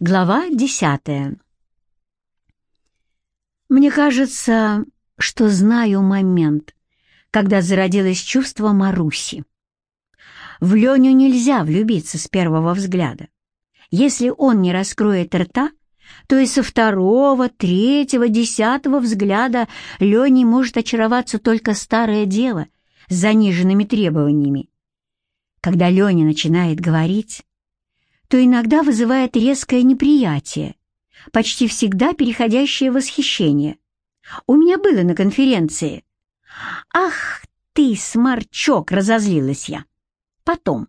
Глава десятая. Мне кажется, что знаю момент, когда зародилось чувство Маруси. В Леню нельзя влюбиться с первого взгляда. Если он не раскроет рта, то и со второго, третьего, десятого взгляда Леней может очароваться только старая дева с заниженными требованиями. Когда Леня начинает говорить, то иногда вызывает резкое неприятие, почти всегда переходящее в восхищение. У меня было на конференции. «Ах ты, сморчок!» — разозлилась я. Потом.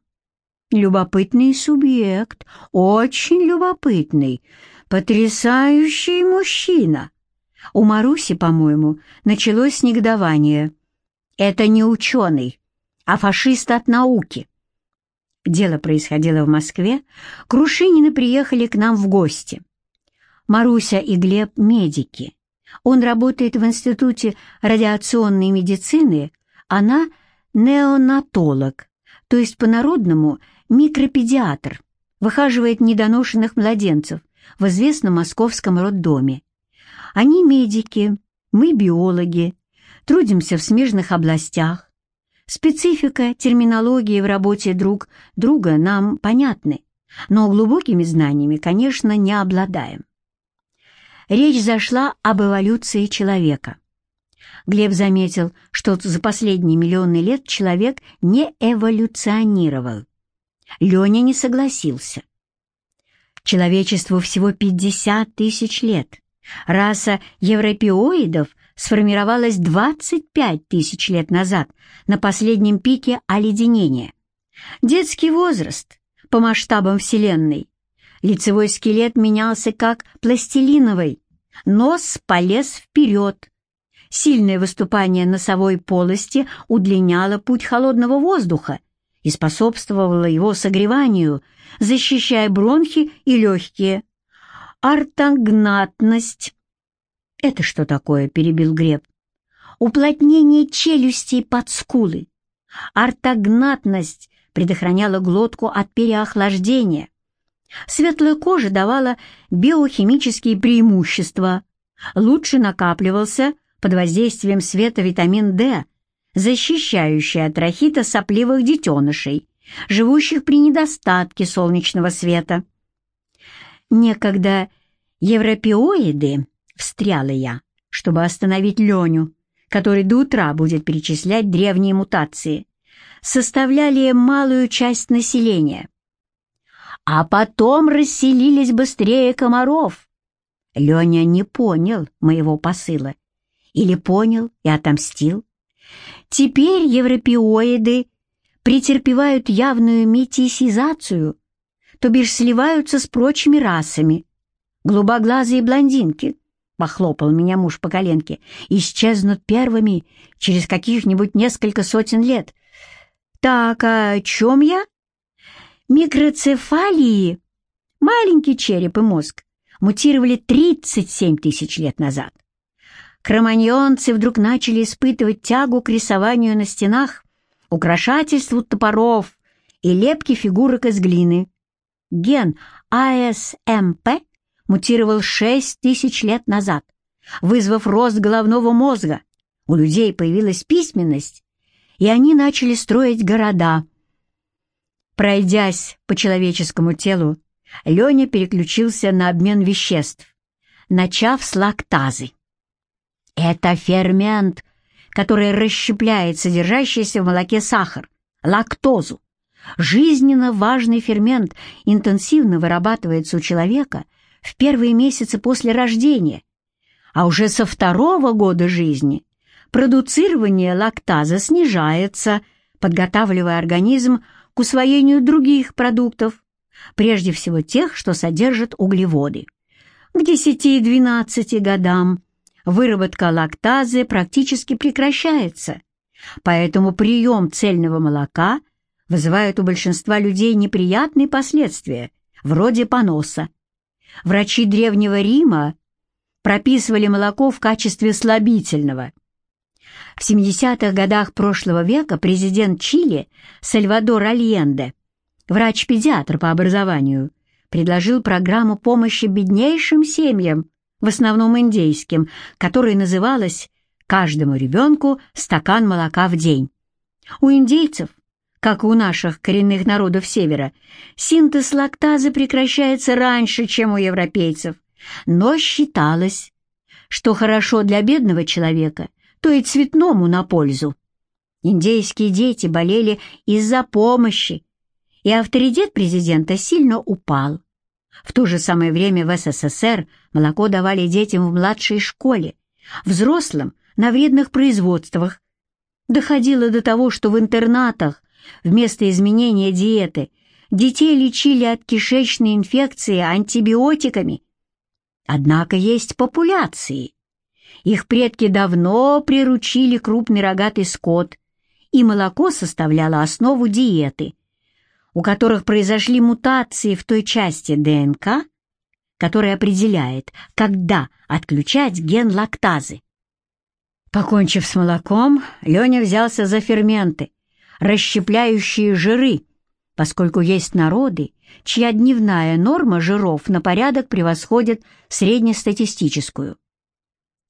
Любопытный субъект, очень любопытный, потрясающий мужчина. У Маруси, по-моему, началось негодование. Это не ученый, а фашист от науки. Дело происходило в Москве. Крушинины приехали к нам в гости. Маруся и Глеб — медики. Он работает в Институте радиационной медицины, она — неонатолог, то есть по-народному микропедиатр, выхаживает недоношенных младенцев в известном московском роддоме. Они медики, мы биологи, трудимся в смежных областях, Специфика, терминологии в работе друг друга нам понятны, но глубокими знаниями, конечно, не обладаем. Речь зашла об эволюции человека. Глеб заметил, что за последние миллионы лет человек не эволюционировал. Леня не согласился. Человечеству всего 50 тысяч лет. Раса европеоидов сформировалась 25 тысяч лет назад на последнем пике оледенения. Детский возраст по масштабам Вселенной. Лицевой скелет менялся как пластилиновый, нос полез вперед. Сильное выступание носовой полости удлиняло путь холодного воздуха и способствовало его согреванию, защищая бронхи и легкие. Ортогнатность «Это что такое?» — перебил Греб. «Уплотнение челюстей под скулы. Ортогнатность предохраняла глотку от переохлаждения. Светлая кожа давала биохимические преимущества. Лучше накапливался под воздействием света витамин D, защищающий от рахита сопливых детенышей, живущих при недостатке солнечного света. Некогда европеоиды Встряла я, чтобы остановить Леню, который до утра будет перечислять древние мутации. Составляли малую часть населения. А потом расселились быстрее комаров. Леня не понял моего посыла. Или понял и отомстил. Теперь европеоиды претерпевают явную метисизацию, то бишь сливаются с прочими расами. Голубоглазые блондинки, — похлопал меня муж по коленке, — исчезнут первыми через каких-нибудь несколько сотен лет. Так, а о чем я? Микроцефалии, маленький череп и мозг, мутировали 37 тысяч лет назад. Кроманьонцы вдруг начали испытывать тягу к рисованию на стенах, украшательству топоров и лепке фигурок из глины. Ген АСМП мутировал 6 тысяч лет назад, вызвав рост головного мозга. У людей появилась письменность, и они начали строить города. Пройдясь по человеческому телу, Леня переключился на обмен веществ, начав с лактазы. Это фермент, который расщепляет содержащийся в молоке сахар, лактозу. Жизненно важный фермент интенсивно вырабатывается у человека в первые месяцы после рождения, а уже со второго года жизни продуцирование лактаза снижается, подготавливая организм к усвоению других продуктов, прежде всего тех, что содержат углеводы. К 10-12 годам выработка лактазы практически прекращается, поэтому прием цельного молока вызывает у большинства людей неприятные последствия, вроде поноса. Врачи Древнего Рима прописывали молоко в качестве слабительного. В 70-х годах прошлого века президент Чили Сальвадор Альенде, врач-педиатр по образованию, предложил программу помощи беднейшим семьям, в основном индейским, которая называлась «Каждому ребенку стакан молока в день». У индейцев, как у наших коренных народов Севера, синтез лактазы прекращается раньше, чем у европейцев, но считалось, что хорошо для бедного человека, то и цветному на пользу. Индейские дети болели из-за помощи, и авторитет президента сильно упал. В то же самое время в СССР молоко давали детям в младшей школе, взрослым на вредных производствах. Доходило до того, что в интернатах вместо изменения диеты детей лечили от кишечной инфекции антибиотиками. Однако есть популяции. Их предки давно приручили крупный рогатый скот, и молоко составляло основу диеты, у которых произошли мутации в той части ДНК, которая определяет, когда отключать ген лактазы. Покончив с молоком, Леня взялся за ферменты, расщепляющие жиры, поскольку есть народы, чья дневная норма жиров на порядок превосходит среднестатистическую.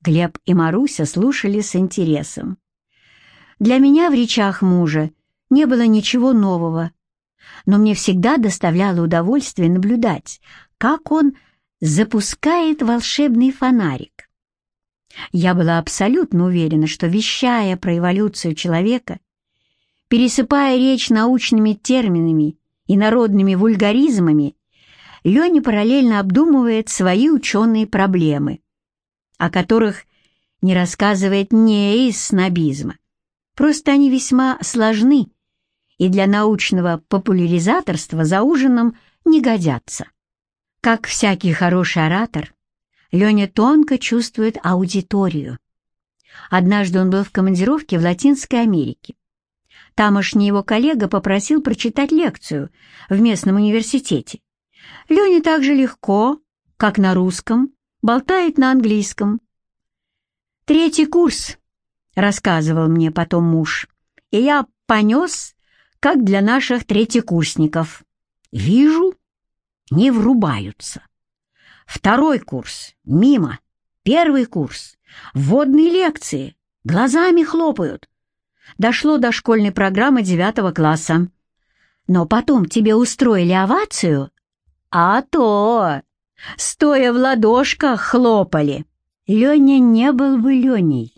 Глеб и Маруся слушали с интересом. Для меня в речах мужа не было ничего нового, но мне всегда доставляло удовольствие наблюдать, как он запускает волшебный фонарик. Я была абсолютно уверена, что, вещая про эволюцию человека, пересыпая речь научными терминами и народными вульгаризмами, Леня параллельно обдумывает свои ученые проблемы, о которых не рассказывает не из снобизма, Просто они весьма сложны и для научного популяризаторства за ужином не годятся. Как всякий хороший оратор, Леня тонко чувствует аудиторию. Однажды он был в командировке в Латинской Америке. Тамошний его коллега попросил прочитать лекцию в местном университете. Леня так же легко, как на русском, болтает на английском. Третий курс рассказывал мне потом муж, и я понес, как для наших третьекурсников. Вижу, не врубаются. Второй курс — мимо. Первый курс — вводные лекции, глазами хлопают. Дошло до школьной программы девятого класса. Но потом тебе устроили овацию? А то! Стоя в ладошках хлопали. Леня не был бы Леней,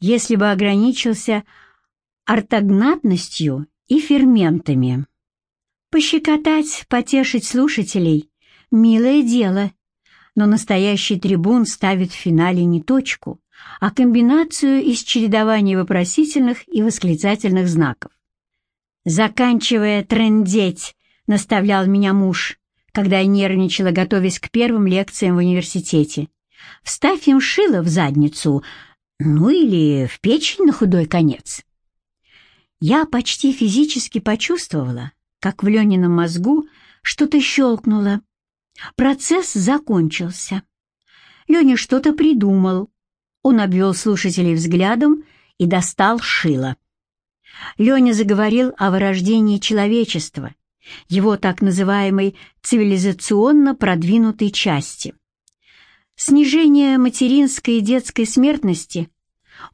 если бы ограничился ортогнатностью и ферментами. Пощекотать, потешить слушателей — милое дело, но настоящий трибун ставит в финале не точку, а комбинацию из чередования вопросительных и восклицательных знаков. «Заканчивая трендеть», — наставлял меня муж, когда я нервничала, готовясь к первым лекциям в университете. «Вставь им шило в задницу, ну или в печень на худой конец. Я почти физически почувствовала, как в Ленином мозгу что-то щелкнуло. Процесс закончился. Леня что-то придумал. Он обвел слушателей взглядом и достал шило. Леня заговорил о вырождении человечества, его так называемой цивилизационно продвинутой части — снижение материнской и детской смертности,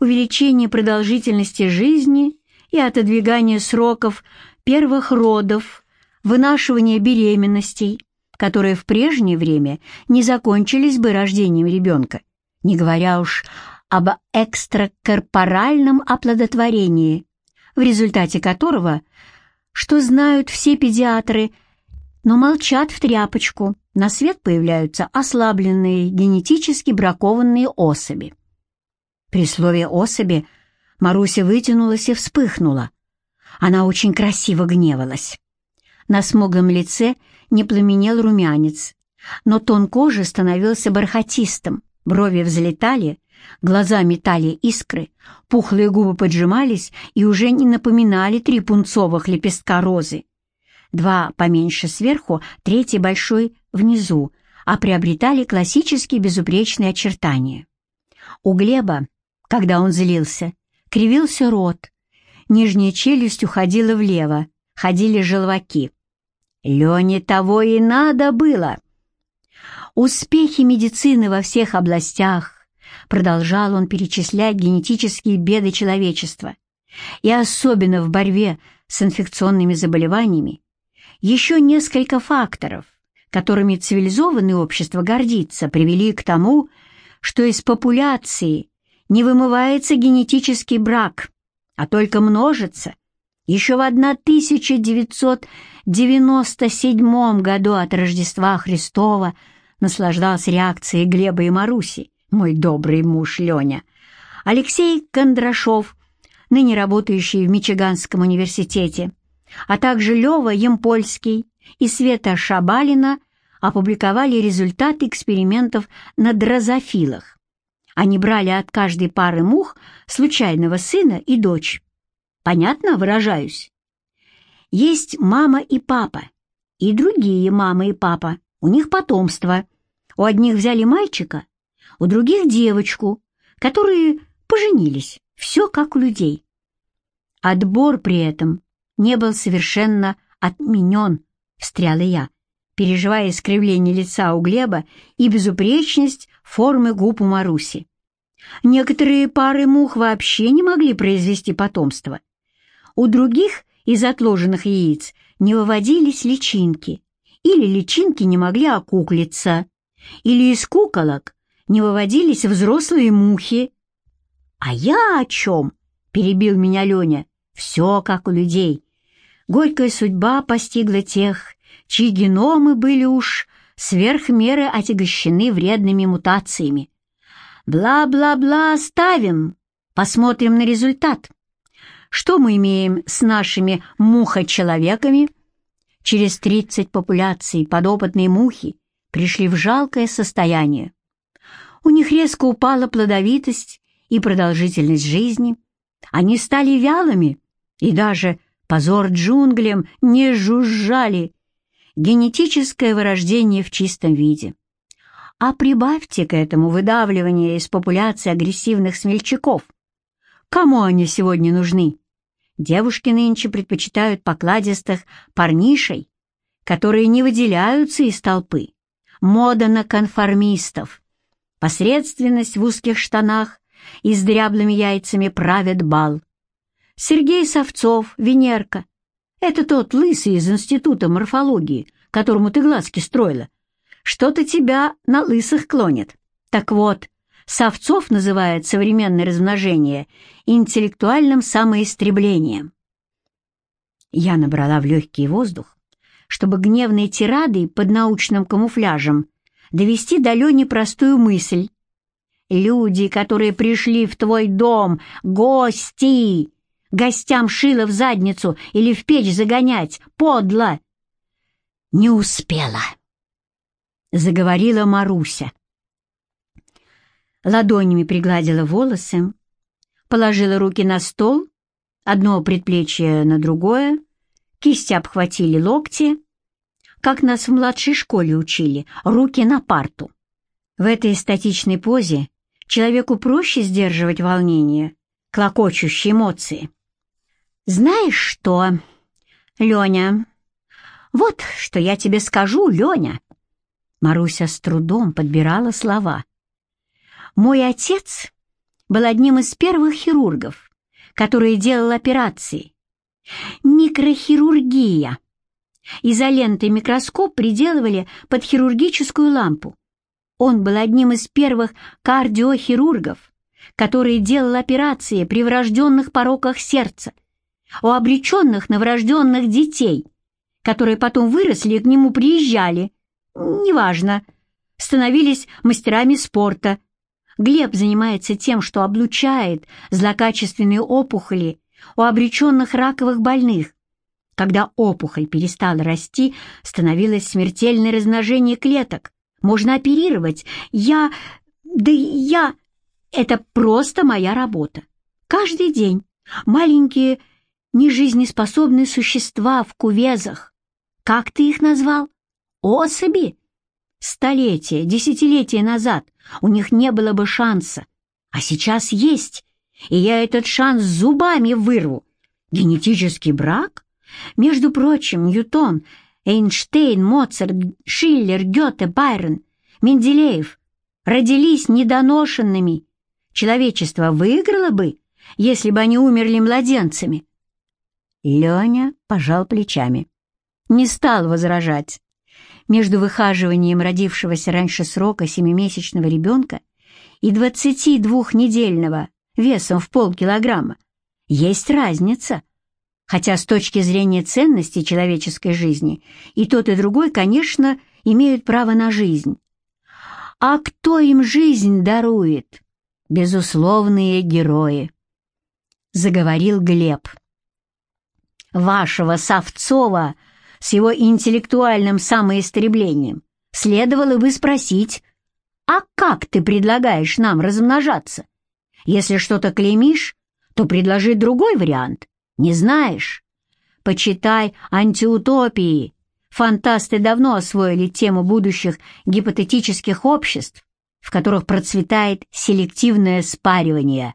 увеличение продолжительности жизни и отодвигание сроков первых родов, вынашивание беременностей, которые в прежнее время не закончились бы рождением ребенка, не говоря уж об экстракорпоральном оплодотворении, в результате которого, что знают все педиатры, но молчат в тряпочку, на свет появляются ослабленные, генетически бракованные особи. При слове «особи» Маруся вытянулась и вспыхнула. Она очень красиво гневалась. На смуглом лице не пламенел румянец, но тон кожи становился бархатистым, брови взлетали, глаза метали искры, пухлые губы поджимались и уже не напоминали три пунцовых лепестка розы два поменьше сверху, третий большой внизу, а приобретали классические безупречные очертания. У Глеба, когда он злился, кривился рот, нижняя челюсть уходила влево, ходили желваки. Лене того и надо было. Успехи медицины во всех областях, продолжал он перечислять генетические беды человечества, и особенно в борьбе с инфекционными заболеваниями, еще несколько факторов, которыми цивилизованное общество гордится, привели к тому, что из популяции не вымывается генетический брак, а только множится. Еще в 1997 году от Рождества Христова наслаждался реакцией Глеба и Маруси, мой добрый муж Леня. Алексей Кондрашов, ныне работающий в Мичиганском университете, а также Лева Емпольский и Света Шабалина опубликовали результаты экспериментов на дрозофилах. Они брали от каждой пары мух случайного сына и дочь. Понятно выражаюсь? Есть мама и папа, и другие мама и папа, у них потомство. У одних взяли мальчика, у других девочку, которые поженились, все как у людей. Отбор при этом не был совершенно отменен, встряла я, переживая искривление лица у Глеба и безупречность формы губ у Маруси. Некоторые пары мух вообще не могли произвести потомство. У других из отложенных яиц не выводились личинки, или личинки не могли окуклиться, или из куколок не выводились взрослые мухи. «А я о чем?» — перебил меня Леня. «Все как у людей. Горькая судьба постигла тех, чьи геномы были уж сверх меры отягощены вредными мутациями. Бла-бла-бла ставим, посмотрим на результат. Что мы имеем с нашими мухочеловеками? Через 30 популяций подопытные мухи пришли в жалкое состояние. У них резко упала плодовитость и продолжительность жизни. Они стали вялыми и даже позор джунглям не жужжали. Генетическое вырождение в чистом виде. А прибавьте к этому выдавливание из популяции агрессивных смельчаков. Кому они сегодня нужны? Девушки нынче предпочитают покладистых парнишей, которые не выделяются из толпы. Мода на конформистов. Посредственность в узких штанах и с дряблыми яйцами правят бал. Сергей Савцов, Венерка. Это тот лысый из Института морфологии, которому ты глазки строила. Что-то тебя на лысых клонит. Так вот, Савцов называет современное размножение интеллектуальным самоистреблением. Я набрала в легкий воздух, чтобы гневной тирадой под научным камуфляжем довести до Лени простую мысль. Люди, которые пришли в твой дом, гости, гостям шило в задницу или в печь загонять, подло. Не успела, заговорила Маруся. Ладонями пригладила волосы, положила руки на стол, одно предплечье на другое, кисти обхватили локти, как нас в младшей школе учили, руки на парту. В этой статичной позе человеку проще сдерживать волнение, клокочущие эмоции. «Знаешь что, Леня? Вот что я тебе скажу, Леня!» Маруся с трудом подбирала слова. «Мой отец был одним из первых хирургов, который делал операции. Микрохирургия. Изолентой микроскоп приделывали под хирургическую лампу. Он был одним из первых кардиохирургов, который делал операции при врожденных пороках сердца, у обреченных на врожденных детей, которые потом выросли и к нему приезжали, неважно, становились мастерами спорта. Глеб занимается тем, что облучает злокачественные опухоли у обреченных раковых больных. Когда опухоль перестала расти, становилось смертельное размножение клеток. Можно оперировать. Я... Да я... Это просто моя работа. Каждый день маленькие нежизнеспособные существа в кувезах. Как ты их назвал? Особи? Столетия, десятилетия назад у них не было бы шанса, а сейчас есть, и я этот шанс зубами вырву. Генетический брак? Между прочим, Ньютон, Эйнштейн, Моцарт, Шиллер, Гёте, Байрон, Менделеев родились недоношенными, человечество выиграло бы, если бы они умерли младенцами. Леня пожал плечами. Не стал возражать. Между выхаживанием родившегося раньше срока семимесячного ребенка и двадцати двухнедельного весом в полкилограмма есть разница. Хотя с точки зрения ценности человеческой жизни и тот, и другой, конечно, имеют право на жизнь. А кто им жизнь дарует? Безусловные герои. Заговорил Глеб. Вашего Савцова с его интеллектуальным самоистреблением следовало бы спросить, а как ты предлагаешь нам размножаться? Если что-то клеймишь, то предложи другой вариант. Не знаешь? Почитай антиутопии. Фантасты давно освоили тему будущих гипотетических обществ, в которых процветает селективное спаривание.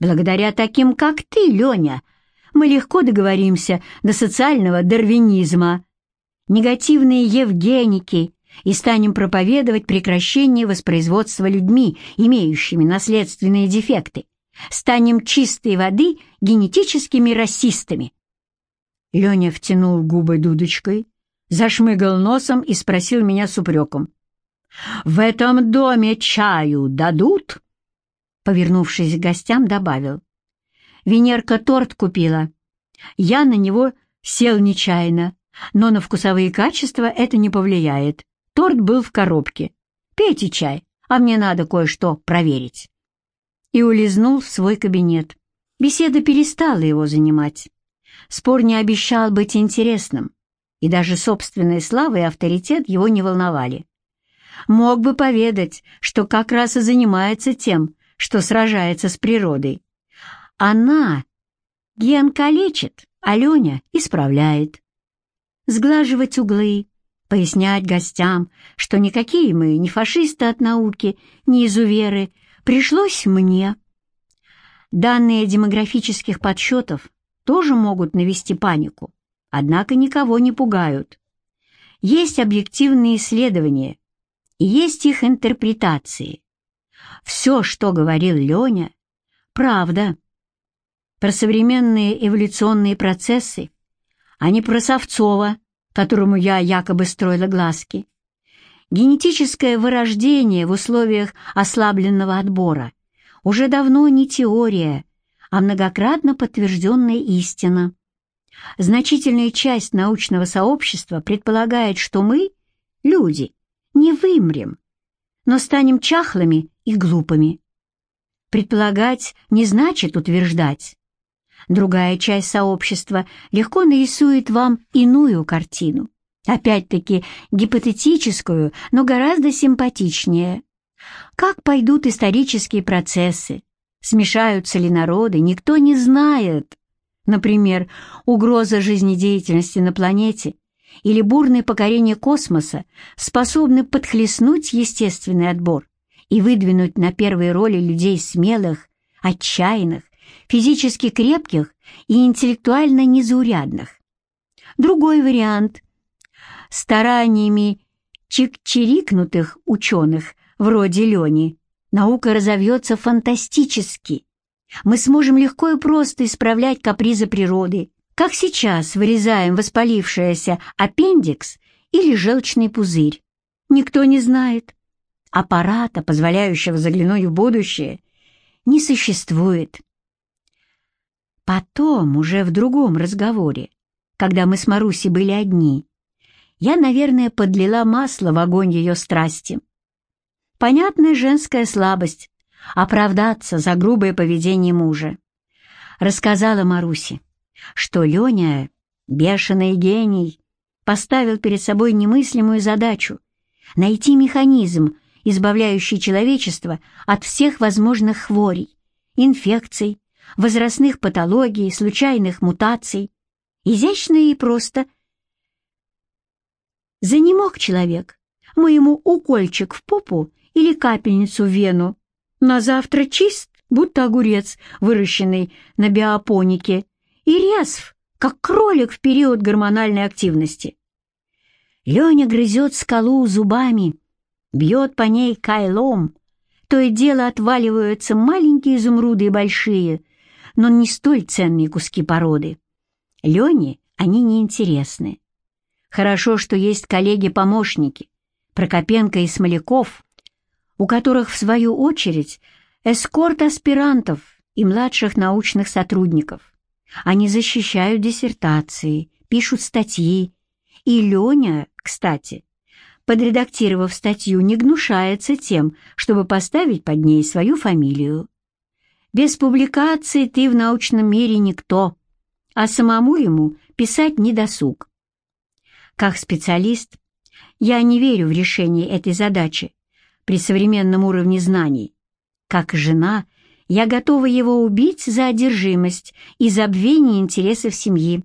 Благодаря таким, как ты, Леня, мы легко договоримся до социального дарвинизма, негативные евгеники и станем проповедовать прекращение воспроизводства людьми, имеющими наследственные дефекты, Станем чистой воды генетическими расистами. Леня втянул губы дудочкой, зашмыгал носом и спросил меня с упреком. «В этом доме чаю дадут?» Повернувшись к гостям, добавил. «Венерка торт купила. Я на него сел нечаянно, но на вкусовые качества это не повлияет. Торт был в коробке. Пейте чай, а мне надо кое-что проверить» и улизнул в свой кабинет. Беседа перестала его занимать. Спор не обещал быть интересным, и даже собственная слава и авторитет его не волновали. Мог бы поведать, что как раз и занимается тем, что сражается с природой. Она ген калечит, а Леня исправляет. Сглаживать углы, пояснять гостям, что никакие мы не фашисты от науки, не изуверы, пришлось мне. Данные демографических подсчетов тоже могут навести панику, однако никого не пугают. Есть объективные исследования, и есть их интерпретации. Все, что говорил Леня, правда. Про современные эволюционные процессы, а не про Савцова, которому я якобы строила глазки. Генетическое вырождение в условиях ослабленного отбора уже давно не теория, а многократно подтвержденная истина. Значительная часть научного сообщества предполагает, что мы, люди, не вымрем, но станем чахлыми и глупыми. Предполагать не значит утверждать. Другая часть сообщества легко нарисует вам иную картину. Опять-таки гипотетическую, но гораздо симпатичнее. Как пойдут исторические процессы? Смешаются ли народы? Никто не знает. Например, угроза жизнедеятельности на планете или бурное покорение космоса способны подхлестнуть естественный отбор и выдвинуть на первые роли людей смелых, отчаянных, физически крепких и интеллектуально незаурядных. Другой вариант стараниями чик-чирикнутых ученых вроде Лени наука разовьется фантастически. Мы сможем легко и просто исправлять капризы природы, как сейчас вырезаем воспалившийся аппендикс или желчный пузырь. Никто не знает. Аппарата, позволяющего заглянуть в будущее, не существует. Потом, уже в другом разговоре, когда мы с Марусей были одни, я, наверное, подлила масло в огонь ее страсти. Понятная женская слабость — оправдаться за грубое поведение мужа. Рассказала Марусе, что Леня, бешеный гений, поставил перед собой немыслимую задачу — найти механизм, избавляющий человечество от всех возможных хворей, инфекций, возрастных патологий, случайных мутаций. Изящно и просто Занемог человек, мы ему укольчик в попу или капельницу в вену. На завтра чист, будто огурец, выращенный на биопонике, и резв, как кролик в период гормональной активности. Леня грызет скалу зубами, бьет по ней кайлом. То и дело отваливаются маленькие изумруды и большие, но не столь ценные куски породы. Лене они неинтересны. Хорошо, что есть коллеги-помощники, Прокопенко и Смоляков, у которых, в свою очередь, эскорт аспирантов и младших научных сотрудников. Они защищают диссертации, пишут статьи. И Леня, кстати, подредактировав статью, не гнушается тем, чтобы поставить под ней свою фамилию. Без публикации ты в научном мире никто, а самому ему писать не досуг. Как специалист, я не верю в решение этой задачи при современном уровне знаний. Как жена, я готова его убить за одержимость и забвение интересов семьи.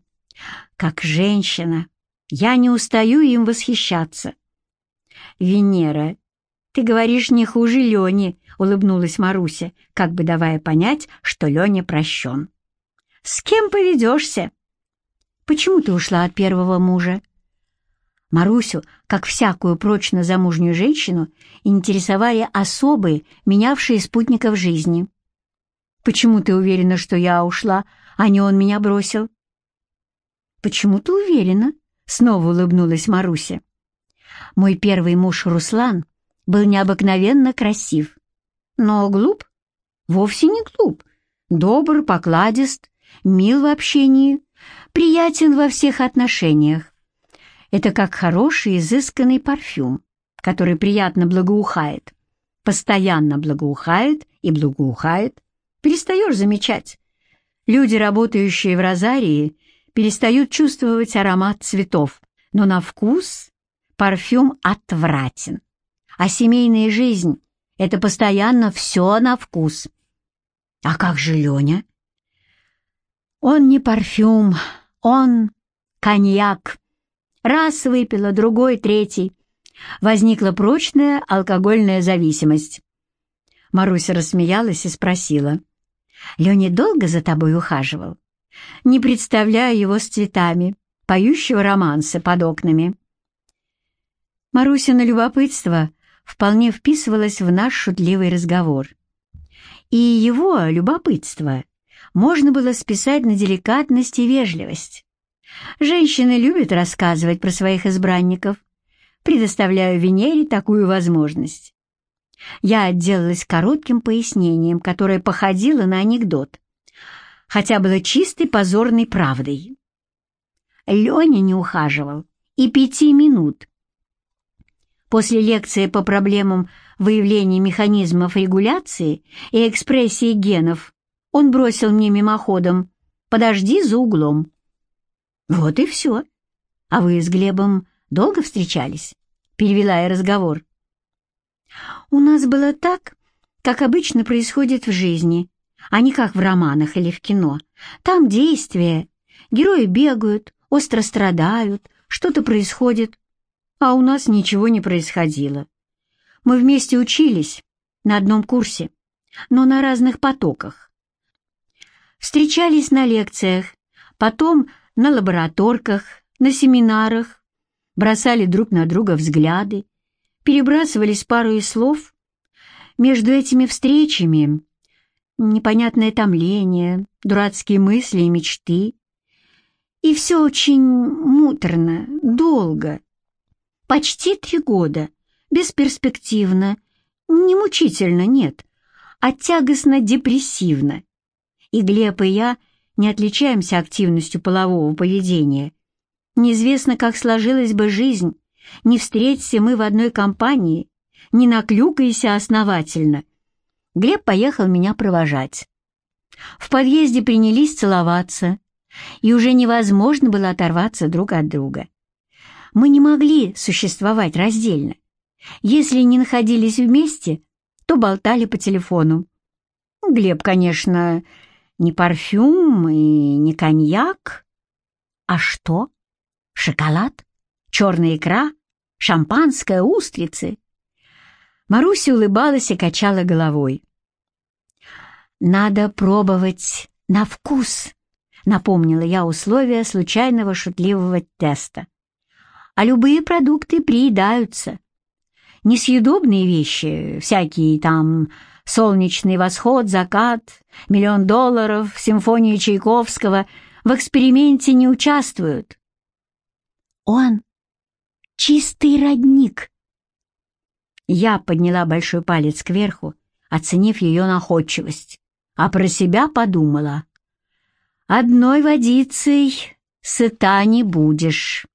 Как женщина, я не устаю им восхищаться. «Венера, ты говоришь не хуже Лени», — улыбнулась Маруся, как бы давая понять, что Леня прощен. «С кем поведешься?» «Почему ты ушла от первого мужа?» Марусю, как всякую прочно замужнюю женщину, интересовали особые, менявшие спутников жизни. «Почему ты уверена, что я ушла, а не он меня бросил?» «Почему ты уверена?» — снова улыбнулась Маруся. «Мой первый муж Руслан был необыкновенно красив, но глуп? Вовсе не глуп. Добр, покладист, мил в общении, приятен во всех отношениях. Это как хороший изысканный парфюм, который приятно благоухает, постоянно благоухает и благоухает. Перестаешь замечать. Люди, работающие в розарии, перестают чувствовать аромат цветов, но на вкус парфюм отвратен. А семейная жизнь — это постоянно все на вкус. А как же Леня? Он не парфюм, он коньяк. Раз выпила, другой, третий. Возникла прочная алкогольная зависимость. Маруся рассмеялась и спросила. «Леня долго за тобой ухаживал?» «Не представляю его с цветами, поющего романса под окнами». Маруся на любопытство вполне вписывалась в наш шутливый разговор. И его любопытство можно было списать на деликатность и вежливость. Женщины любят рассказывать про своих избранников. Предоставляю Венере такую возможность. Я отделалась коротким пояснением, которое походило на анекдот, хотя было чистой позорной правдой. Леня не ухаживал и пяти минут. После лекции по проблемам выявления механизмов регуляции и экспрессии генов он бросил мне мимоходом «Подожди за углом». Вот и все. А вы с Глебом долго встречались? Перевела я разговор. У нас было так, как обычно происходит в жизни, а не как в романах или в кино. Там действия, герои бегают, остро страдают, что-то происходит, а у нас ничего не происходило. Мы вместе учились на одном курсе, но на разных потоках. Встречались на лекциях, потом на лабораторках, на семинарах, бросали друг на друга взгляды, перебрасывались парой слов. Между этими встречами непонятное томление, дурацкие мысли и мечты. И все очень муторно, долго. Почти три года, бесперспективно, не мучительно, нет, а тягостно-депрессивно. И Глеб и я — не отличаемся активностью полового поведения. Неизвестно, как сложилась бы жизнь, не встреться мы в одной компании, не наклюкайся основательно. Глеб поехал меня провожать. В подъезде принялись целоваться, и уже невозможно было оторваться друг от друга. Мы не могли существовать раздельно. Если не находились вместе, то болтали по телефону. Глеб, конечно, не парфюм и не коньяк. А что? Шоколад? Черная икра? Шампанское? Устрицы? Маруся улыбалась и качала головой. «Надо пробовать на вкус», — напомнила я условия случайного шутливого теста. А любые продукты приедаются. Несъедобные вещи, всякие там солнечный восход, закат, миллион долларов, симфония Чайковского в эксперименте не участвуют. Он чистый родник. Я подняла большой палец кверху, оценив ее находчивость, а про себя подумала. Одной водицей сыта не будешь.